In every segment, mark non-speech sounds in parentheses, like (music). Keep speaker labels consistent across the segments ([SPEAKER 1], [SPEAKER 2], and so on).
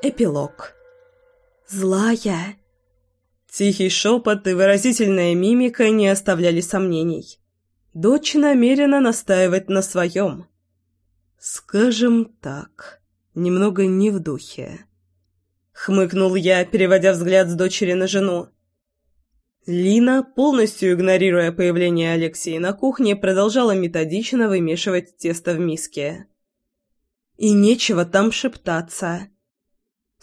[SPEAKER 1] Эпилог. Злая. Тихий шепот и выразительная мимика не оставляли сомнений. Дочь намерена настаивать на своем. Скажем так, немного не в духе. Хмыкнул я, переводя взгляд с дочери на жену. Лина, полностью игнорируя появление Алексея на кухне, продолжала методично вымешивать тесто в миске. И нечего там шептаться.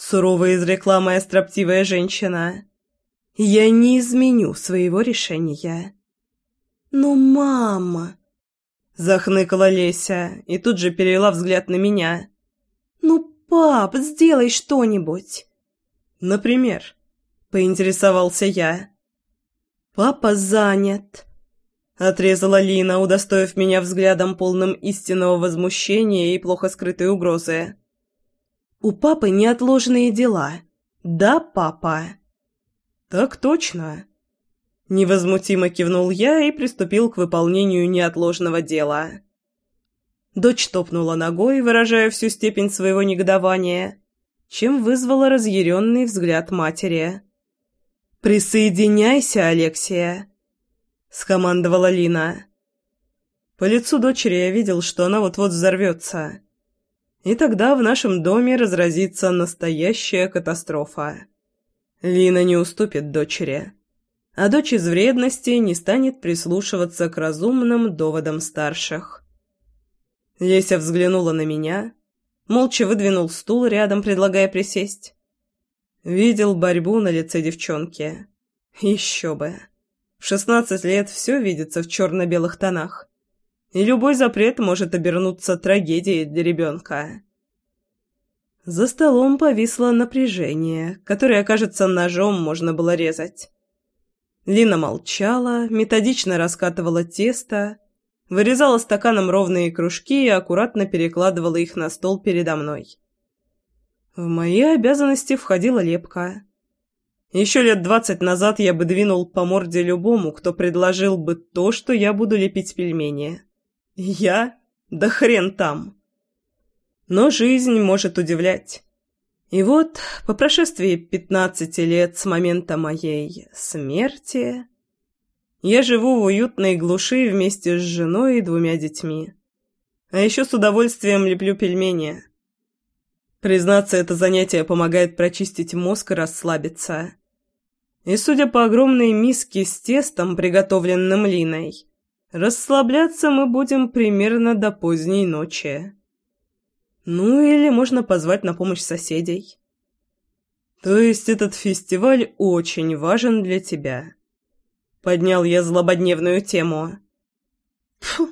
[SPEAKER 1] Сурово изрекла моя строптивая женщина. Я не изменю своего решения. «Ну, мама!» Захныкала Леся и тут же перевела взгляд на меня. «Ну, пап, сделай что-нибудь!» «Например?» — поинтересовался я. «Папа занят», — отрезала Лина, удостоив меня взглядом полным истинного возмущения и плохо скрытой угрозы. «У папы неотложные дела. Да, папа?» «Так точно», Невозмутимо кивнул я и приступил к выполнению неотложного дела. Дочь топнула ногой, выражая всю степень своего негодования, чем вызвала разъяренный взгляд матери. «Присоединяйся, Алексия!» — скомандовала Лина. По лицу дочери я видел, что она вот-вот взорвется. И тогда в нашем доме разразится настоящая катастрофа. Лина не уступит дочери а дочь из вредности не станет прислушиваться к разумным доводам старших. Леся взглянула на меня, молча выдвинул стул рядом, предлагая присесть. Видел борьбу на лице девчонки. Еще бы. В шестнадцать лет все видится в черно-белых тонах. И любой запрет может обернуться трагедией для ребенка. За столом повисло напряжение, которое, кажется, ножом можно было резать. Лина молчала, методично раскатывала тесто, вырезала стаканом ровные кружки и аккуратно перекладывала их на стол передо мной. В мои обязанности входила лепка. Еще лет двадцать назад я бы двинул по морде любому, кто предложил бы то, что я буду лепить пельмени. Я? Да хрен там! Но жизнь может удивлять. И вот, по прошествии пятнадцати лет с момента моей смерти, я живу в уютной глуши вместе с женой и двумя детьми. А еще с удовольствием леплю пельмени. Признаться, это занятие помогает прочистить мозг и расслабиться. И, судя по огромной миске с тестом, приготовленным Линой, расслабляться мы будем примерно до поздней ночи. Ну или можно позвать на помощь соседей. То есть этот фестиваль очень важен для тебя. Поднял я злободневную тему. Фу,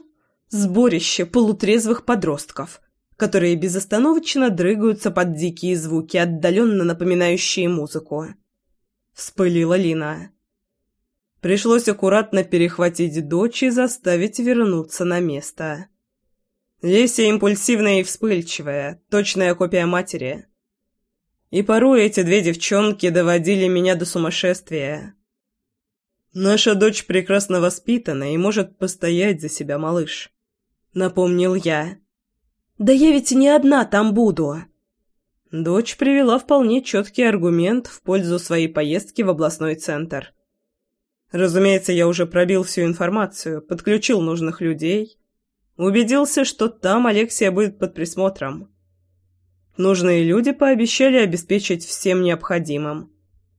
[SPEAKER 1] сборище полутрезвых подростков, которые безостановочно дрыгаются под дикие звуки, отдаленно напоминающие музыку. Вспылила Лина. Пришлось аккуратно перехватить дочь и заставить вернуться на место. Леся импульсивная и вспыльчивая, точная копия матери. И порой эти две девчонки доводили меня до сумасшествия. «Наша дочь прекрасно воспитана и может постоять за себя, малыш», — напомнил я. «Да я ведь не одна там буду». Дочь привела вполне четкий аргумент в пользу своей поездки в областной центр. Разумеется, я уже пробил всю информацию, подключил нужных людей — Убедился, что там Алексия будет под присмотром. Нужные люди пообещали обеспечить всем необходимым,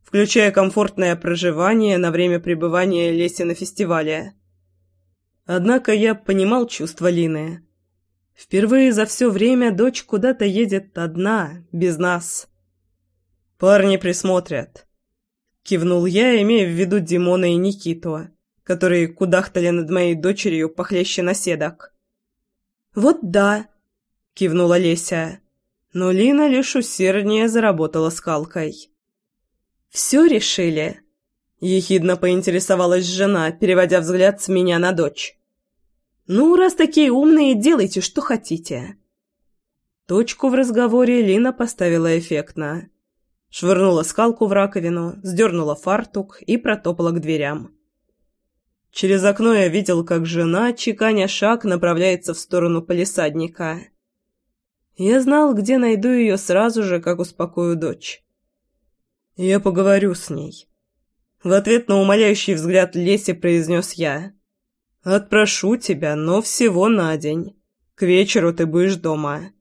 [SPEAKER 1] включая комфортное проживание на время пребывания Леси на фестивале. Однако я понимал чувства Лины. Впервые за все время дочь куда-то едет одна, без нас. «Парни присмотрят», — кивнул я, имея в виду Димона и Никиту, которые кудахтали над моей дочерью похлеще наседок. «Вот да», — кивнула Леся. Но Лина лишь усерднее заработала скалкой. «Все решили?» — ехидно поинтересовалась жена, переводя взгляд с меня на дочь. «Ну, раз такие умные, делайте, что хотите». Точку в разговоре Лина поставила эффектно. Швырнула скалку в раковину, сдернула фартук и протопала к дверям. Через окно я видел, как жена, чеканя шаг, направляется в сторону полисадника. Я знал, где найду ее сразу же, как успокою дочь. «Я поговорю с ней». В ответ на умоляющий взгляд Леси произнес я. «Отпрошу тебя, но всего на день. К вечеру ты будешь дома».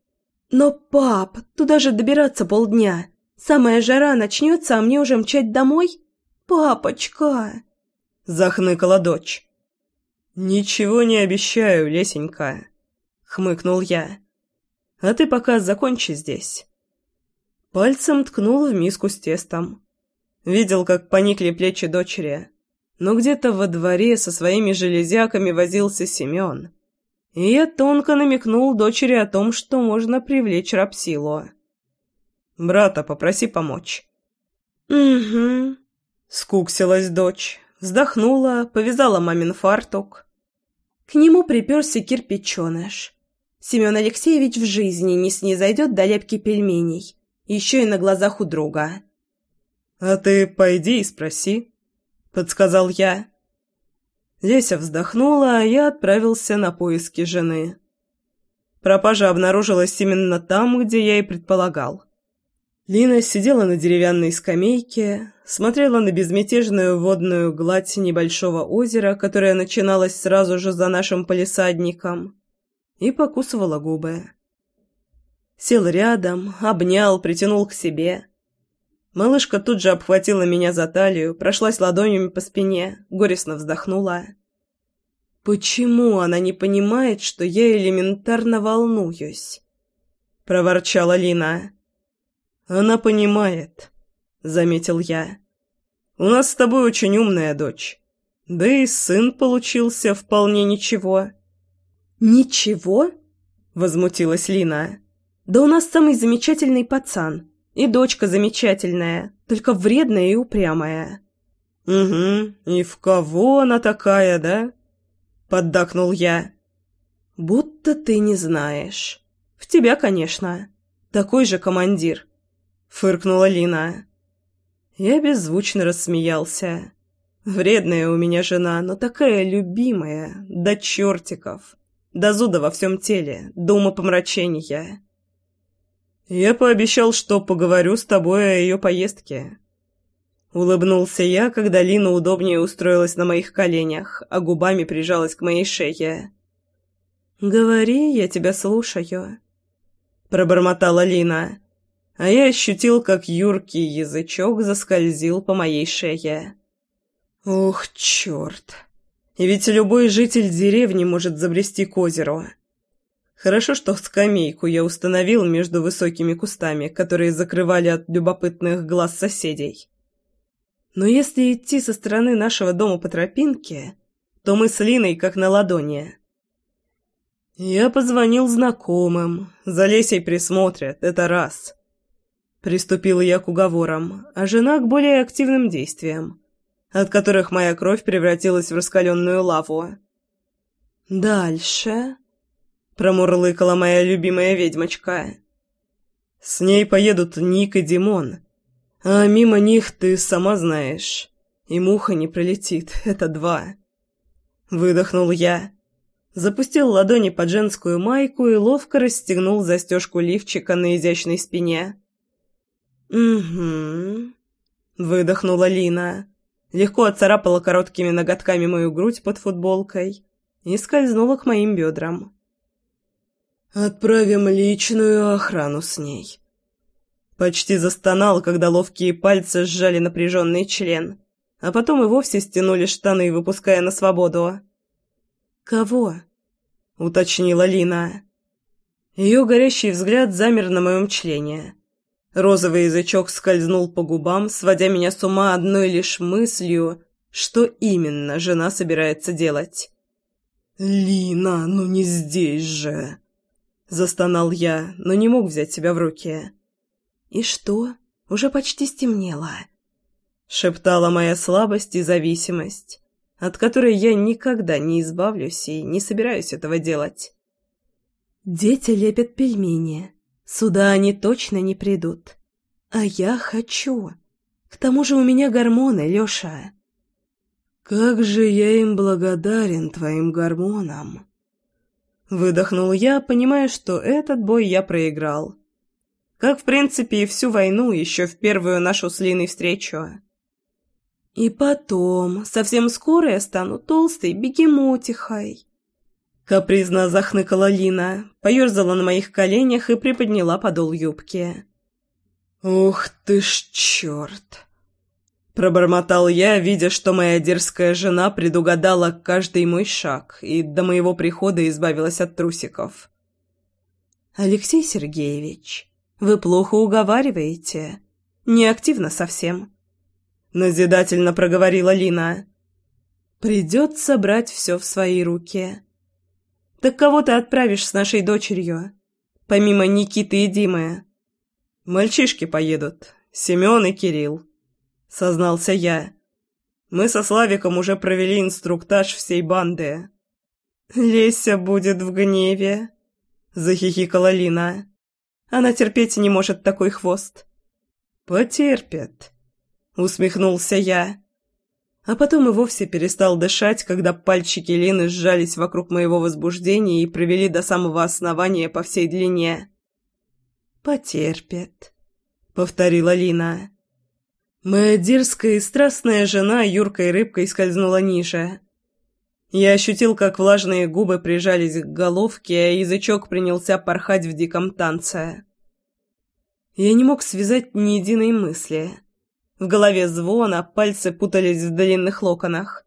[SPEAKER 2] «Но, пап, туда же добираться полдня. Самая жара начнется, а мне уже мчать домой? Папочка!»
[SPEAKER 1] Захныкала дочь. «Ничего не обещаю, Лесенька», — хмыкнул я. «А ты пока закончи здесь». Пальцем ткнул в миску с тестом. Видел, как поникли плечи дочери. Но где-то во дворе со своими железяками возился Семен. И я тонко намекнул дочери о том, что можно привлечь рабсилу. «Брата попроси помочь».
[SPEAKER 2] «Угу», —
[SPEAKER 1] скуксилась дочь, вздохнула, повязала мамин фартук.
[SPEAKER 2] К нему приперся кирпиченыш. Семен Алексеевич в жизни не снизойдет до лепки пельменей еще и на глазах у друга.
[SPEAKER 1] «А ты пойди и спроси», — подсказал я. Леся вздохнула, а я отправился на поиски жены. Пропажа обнаружилась именно там, где я и предполагал. Лина сидела на деревянной скамейке, смотрела на безмятежную водную гладь небольшого озера, которое начиналось сразу же за нашим полисадником, и покусывала губы. Сел рядом, обнял, притянул к себе. Малышка тут же обхватила меня за талию, прошлась ладонями по спине, горестно вздохнула. «Почему она не понимает, что я элементарно волнуюсь?» — проворчала Лина. «Она понимает», — заметил я. «У нас с тобой очень умная дочь. Да и сын получился вполне ничего».
[SPEAKER 2] «Ничего?» — возмутилась Лина. Да у нас самый замечательный пацан. И дочка замечательная, только вредная и упрямая».
[SPEAKER 1] «Угу, и в кого она такая, да?» — поддакнул я.
[SPEAKER 2] «Будто ты не знаешь. В тебя, конечно. Такой же командир», — фыркнула Лина.
[SPEAKER 1] Я беззвучно рассмеялся. «Вредная у меня жена, но такая любимая, до чертиков, до зуда во всем теле, до умопомрачения». «Я пообещал, что поговорю с тобой о ее поездке». Улыбнулся я, когда Лина удобнее устроилась на моих коленях, а губами прижалась к моей шее. «Говори, я тебя слушаю», — пробормотала Лина, а я ощутил, как юркий язычок заскользил по моей шее. «Ух, черт! И ведь любой житель деревни может забрести к озеру». Хорошо, что скамейку я установил между высокими кустами, которые закрывали от любопытных глаз соседей. Но если идти со стороны нашего дома по тропинке, то мы с Линой как на ладони. Я позвонил знакомым, за Лесей присмотрят, это раз. Приступил я к уговорам, а жена к более активным действиям, от которых моя кровь превратилась в раскаленную лаву. Дальше промурлыкала моя любимая ведьмочка. «С ней поедут Ник и Димон, а мимо них ты сама знаешь, и муха не пролетит, (laughs) это два». Выдохнул я, запустил ладони под женскую майку и ловко расстегнул застежку лифчика на изящной спине. «Угу», — выдохнула Лина, легко отцарапала короткими ноготками мою грудь под футболкой и скользнула к моим бедрам. «Отправим личную охрану с ней». Почти застонал, когда ловкие пальцы сжали напряженный член, а потом и вовсе стянули штаны, выпуская на свободу. «Кого?» — уточнила Лина. Ее горящий взгляд замер на моем члене. Розовый язычок скользнул по губам, сводя меня с ума одной лишь мыслью, что именно жена собирается делать. «Лина, ну не здесь же!» Застонал я, но не мог взять себя в руки.
[SPEAKER 2] «И что? Уже почти стемнело», —
[SPEAKER 1] шептала моя слабость и зависимость, от которой я никогда не избавлюсь и не собираюсь этого делать.
[SPEAKER 2] «Дети лепят пельмени. Сюда они точно не придут. А я хочу. К тому же у меня гормоны, Леша».
[SPEAKER 1] «Как же я им благодарен твоим гормонам!» Выдохнул я, понимая, что этот бой я проиграл. Как, в принципе, и всю войну, еще в первую нашу с Линой встречу.
[SPEAKER 2] И потом, совсем скоро я стану толстой бегемотихой.
[SPEAKER 1] Капризно захныкала Лина, поерзала на моих коленях и приподняла подол юбки. «Ух ты ж черт!» Пробормотал я, видя, что моя дерзкая жена предугадала каждый мой шаг и до моего прихода избавилась от трусиков.
[SPEAKER 2] «Алексей Сергеевич, вы плохо уговариваете. Неактивно совсем».
[SPEAKER 1] Назидательно проговорила Лина.
[SPEAKER 2] «Придется брать все в свои руки. Так кого ты отправишь с нашей дочерью? Помимо Никиты и Димы?»
[SPEAKER 1] «Мальчишки поедут. Семен и Кирилл» сознался я. Мы со Славиком уже провели инструктаж всей банды.
[SPEAKER 2] «Леся будет в гневе», — захихикала Лина. «Она терпеть не может такой хвост».
[SPEAKER 1] «Потерпит», — усмехнулся я. А потом и вовсе перестал дышать, когда пальчики Лины сжались вокруг моего возбуждения и провели до самого основания по всей длине.
[SPEAKER 2] «Потерпит», —
[SPEAKER 1] повторила Лина. Моя дерзкая и страстная жена юркой рыбкой скользнула ниже. Я ощутил, как влажные губы прижались к головке, а язычок принялся порхать в диком танце. Я не мог связать ни единой мысли. В голове звон, а пальцы путались в длинных локонах.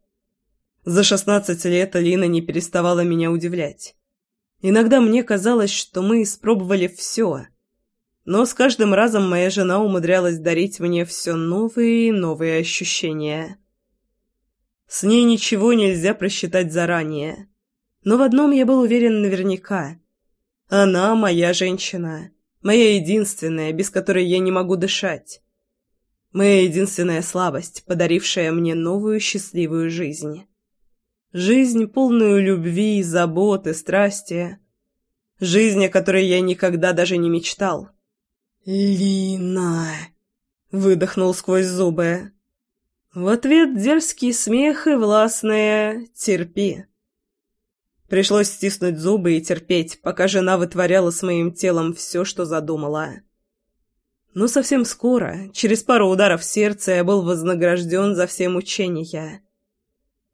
[SPEAKER 1] За шестнадцать лет Алина не переставала меня удивлять. Иногда мне казалось, что мы испробовали все — но с каждым разом моя жена умудрялась дарить мне все новые и новые ощущения. С ней ничего нельзя просчитать заранее. Но в одном я был уверен наверняка. Она моя женщина. Моя единственная, без которой я не могу дышать. Моя единственная слабость, подарившая мне новую счастливую жизнь. Жизнь, полную любви, заботы, страсти. Жизнь, о которой я никогда даже не мечтал.
[SPEAKER 2] «Лина!» — выдохнул сквозь зубы.
[SPEAKER 1] В ответ дерзкий смех и властное «терпи». Пришлось стиснуть зубы и терпеть, пока жена вытворяла с моим телом все, что задумала. Но совсем скоро, через пару ударов сердца, я был вознагражден за все мучения.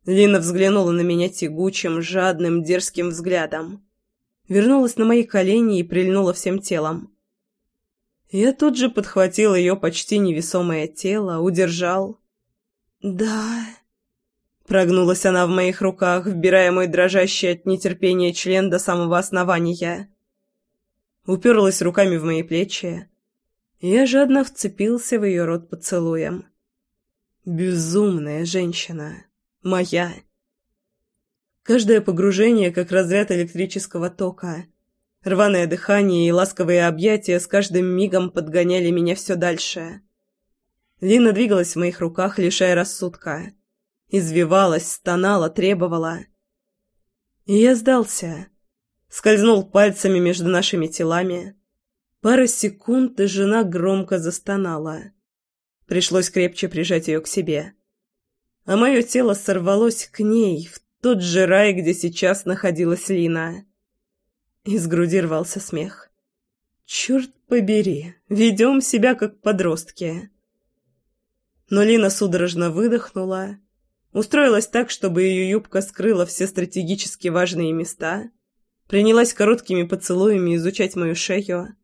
[SPEAKER 1] Лина взглянула на меня тягучим, жадным, дерзким взглядом. Вернулась на мои колени и прильнула всем телом. Я тут же подхватил ее почти невесомое тело, удержал.
[SPEAKER 2] «Да...»
[SPEAKER 1] Прогнулась она в моих руках, вбирая мой дрожащий от нетерпения член до самого основания. Уперлась руками в мои плечи. Я жадно вцепился в ее рот поцелуем. Безумная женщина. Моя. Каждое погружение, как разряд электрического тока. Рваное дыхание и ласковые объятия с каждым мигом подгоняли меня все дальше. Лина двигалась в моих руках, лишая рассудка. Извивалась, стонала, требовала. И я сдался. Скользнул пальцами между нашими телами. Пара секунд, и жена громко застонала. Пришлось крепче прижать ее к себе. А мое тело сорвалось к ней, в тот же рай, где сейчас находилась Лина. Из груди рвался смех. «Черт побери, ведем себя как подростки». Но Лина судорожно выдохнула, устроилась так, чтобы ее юбка скрыла все стратегически важные места, принялась короткими поцелуями изучать мою шею.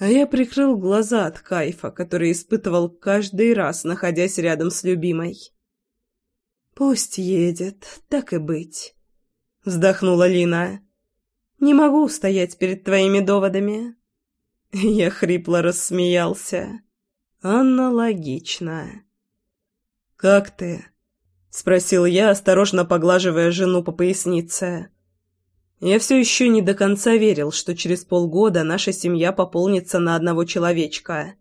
[SPEAKER 1] А я прикрыл глаза от кайфа, который испытывал каждый раз, находясь рядом с любимой.
[SPEAKER 2] «Пусть едет, так и быть», —
[SPEAKER 1] вздохнула Лина.
[SPEAKER 2] Не могу стоять перед твоими доводами».
[SPEAKER 1] Я хрипло рассмеялся. «Аналогично». «Как ты?» — спросил я, осторожно поглаживая жену по пояснице. Я все еще не до конца верил, что через полгода наша семья пополнится на одного человечка.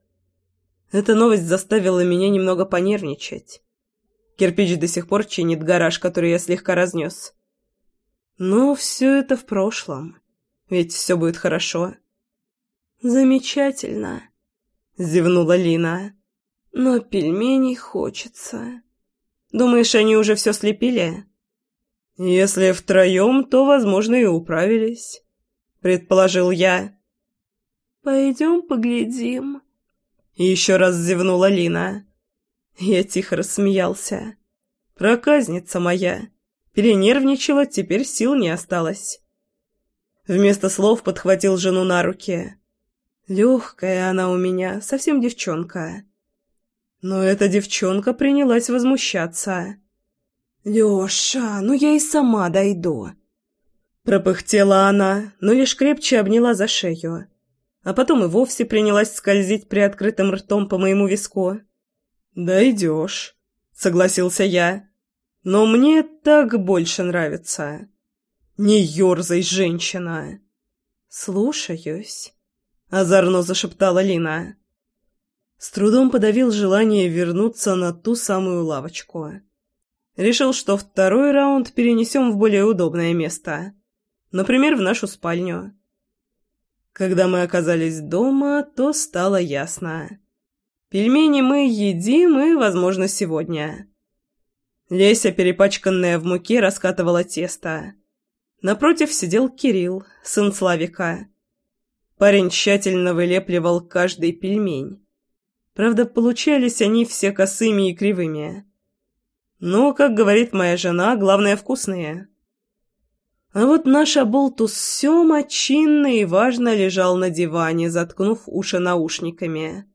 [SPEAKER 1] Эта новость заставила меня немного понервничать. Кирпич до сих пор чинит гараж, который я слегка разнес. Но все это в прошлом. Ведь все будет хорошо.
[SPEAKER 2] Замечательно, зевнула Лина. Но пельменей хочется.
[SPEAKER 1] Думаешь, они уже все слепили? «Если втроем, то, возможно, и управились», — предположил я.
[SPEAKER 2] «Пойдем поглядим», — еще раз зевнула Лина. Я тихо рассмеялся. «Проказница моя. Перенервничала, теперь сил не осталось». Вместо слов подхватил жену на руки. Легкая она у меня, совсем девчонка. Но эта девчонка принялась возмущаться. «Леша, ну я и сама дойду!» Пропыхтела она, но лишь крепче обняла за шею. А потом и вовсе принялась скользить приоткрытым ртом по моему виску.
[SPEAKER 1] «Дойдешь», — согласился я. «Но мне так больше нравится». «Не ерзай, женщина!»
[SPEAKER 2] «Слушаюсь», — озорно зашептала Лина. С трудом подавил желание вернуться на ту самую лавочку. Решил, что второй раунд перенесем в более удобное место. Например, в нашу спальню. Когда мы оказались дома, то стало ясно. Пельмени мы едим и, возможно, сегодня. Леся, перепачканная в муке, раскатывала тесто. Напротив сидел Кирилл, сын Славика. Парень тщательно вылепливал каждый пельмень. Правда, получались они все косыми и кривыми. Но, как говорит моя жена, главное вкусные. А вот наш оболтус Сёма чинно и важно лежал на диване, заткнув уши наушниками.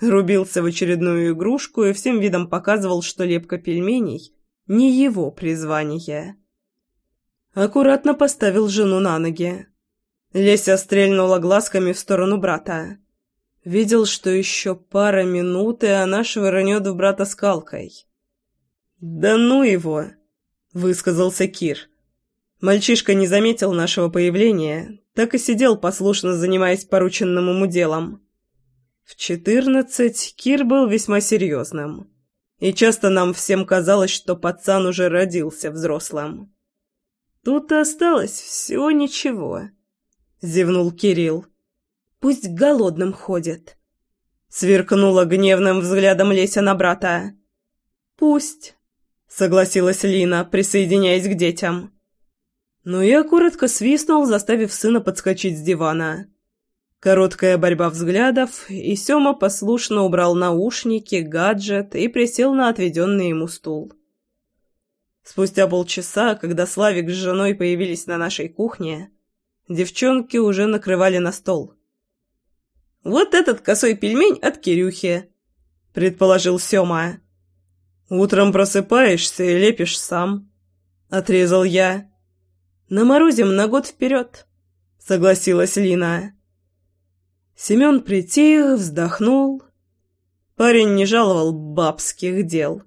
[SPEAKER 2] Рубился в очередную игрушку и всем видом показывал, что лепка пельменей — не его призвание. Аккуратно поставил жену на ноги. Леся стрельнула глазками в сторону брата. Видел, что еще пара минут, и она швырнет в брата скалкой. «Да ну его!» — высказался Кир. Мальчишка не заметил нашего появления, так и сидел послушно, занимаясь порученным ему делом. В четырнадцать Кир был весьма серьезным, и часто нам всем казалось, что пацан уже родился взрослым. Тут осталось всего ничего, зевнул Кирилл. Пусть голодным ходит. Сверкнула гневным взглядом Леся на брата. Пусть, согласилась Лина, присоединяясь к детям. Но я коротко свистнул, заставив сына подскочить с дивана. Короткая борьба взглядов, и Сёма послушно убрал наушники, гаджет и присел на отведенный ему стул. Спустя полчаса, когда Славик с женой появились на нашей кухне, девчонки уже накрывали на стол. «Вот этот косой пельмень от Кирюхи», — предположил Сёма. «Утром просыпаешься и лепишь сам», — отрезал я. «Наморозим на год вперед», — согласилась Лина. Семен притих, вздохнул. Парень не жаловал бабских дел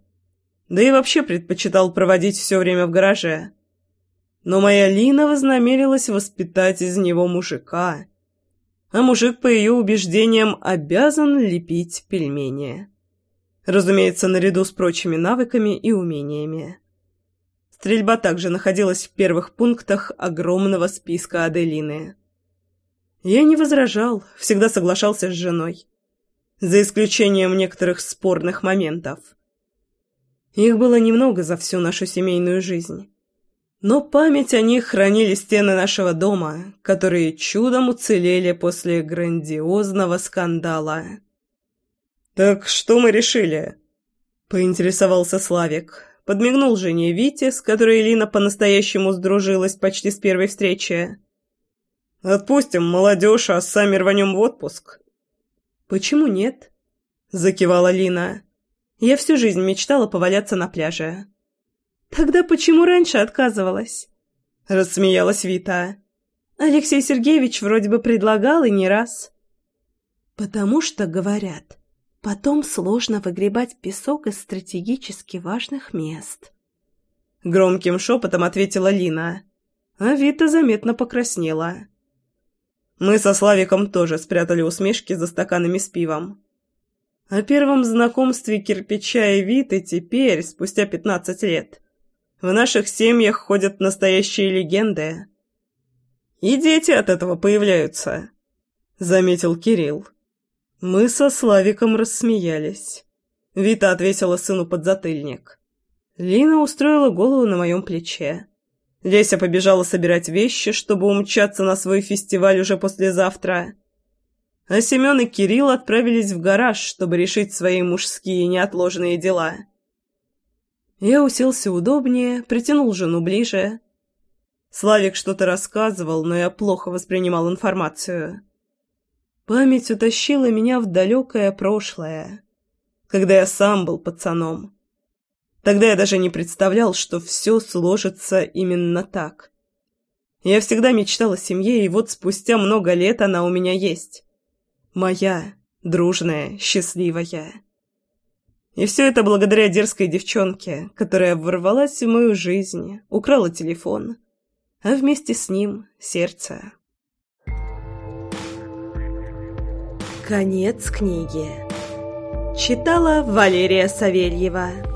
[SPEAKER 2] да и вообще предпочитал проводить все время в гараже. Но моя Лина вознамерилась воспитать из него мужика, а мужик, по ее убеждениям, обязан лепить пельмени. Разумеется, наряду с прочими навыками и умениями. Стрельба также находилась в первых пунктах огромного списка Аделины. Я не возражал, всегда соглашался с женой. За исключением некоторых спорных моментов – их было немного за всю нашу семейную жизнь. Но память о них хранили стены нашего дома, которые чудом уцелели после грандиозного скандала. «Так что мы решили?» — поинтересовался Славик. Подмигнул жене Вите, с которой Лина по-настоящему сдружилась почти с первой встречи. «Отпустим молодежь, а сами рванем в отпуск». «Почему нет?» — закивала Лина. Я всю жизнь мечтала поваляться на пляже. «Тогда почему раньше отказывалась?» — рассмеялась Вита. «Алексей Сергеевич вроде бы предлагал и не раз». «Потому что, говорят, потом сложно выгребать песок из стратегически важных мест». Громким шепотом ответила Лина, а Вита заметно покраснела. Мы со Славиком тоже спрятали усмешки за стаканами с пивом. О первом знакомстве кирпича и Виты теперь, спустя пятнадцать лет, в наших семьях ходят настоящие легенды. И дети от этого появляются, — заметил Кирилл. Мы со Славиком рассмеялись. Вита отвесила сыну подзатыльник. Лина устроила голову на моем плече.
[SPEAKER 1] Леся побежала собирать вещи, чтобы умчаться на свой фестиваль уже послезавтра. А Семен и Кирилл отправились в гараж, чтобы решить свои мужские неотложные дела. Я уселся удобнее, притянул жену ближе. Славик что-то рассказывал, но я плохо воспринимал информацию. Память утащила меня в далекое прошлое, когда я сам был пацаном. Тогда я даже не представлял, что все сложится именно так. Я всегда мечтал о семье, и вот спустя много лет она у меня есть. Моя, дружная, счастливая. И все это благодаря дерзкой девчонке, которая ворвалась в мою жизнь, украла телефон, а вместе с ним сердце.
[SPEAKER 2] Конец книги. Читала Валерия Савельева.